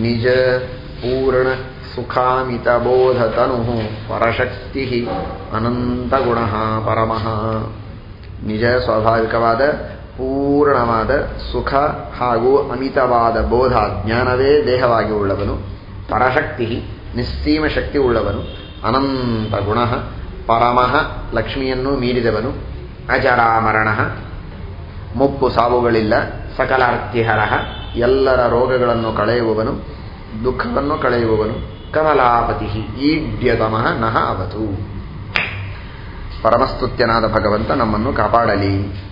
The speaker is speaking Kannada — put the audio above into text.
ನಿಜ ಪೂರ್ಣ ಸುಖಾಮಿತಬೋಧತನು ಪರಶಕ್ತಿ ಅನಂತಗುಣ ಪರಮಃ ನಿಜ ಸ್ವಾಭಾವಿಕವಾದ ಪೂರ್ಣವಾದ ಸುಖ ಹಾಗೂ ಅಮಿತವಾದ ಬೋಧ ಜ್ಞಾನವೇ ದೇಹವಾಗಿ ಉಳ್ಳವನು. ಪರಶಕ್ತಿ ನಿಸ್ಸೀಮ ಶಕ್ತಿ ಉಳ್ಳವನು. ಅನಂತ ಗುಣ ಪರಮಃ ಲಕ್ಷ್ಮಿಯನ್ನು ಮೀರಿದವನು. ಅಜರಾಮರಣ ಮುಪ್ಪು ಸಾವುಗಳಿಲ್ಲ. ಸಕಲಾರ್ತಿಹರ. ಎಲ್ಲರ ರೋಗಗಳನ್ನು ಕಳೆಯುವವನು ದುಃಖವನ್ನು ಕಳೆಯುವವನು ಕಮಲಾಪತಿ ಈಡ್ಯತಮಃ ನಹ ಅವತು. ಪರಮಸ್ತುತ್ಯನಾದ ಭಗವಂತ ನಮ್ಮನ್ನು ಕಾಪಾಡಲಿ.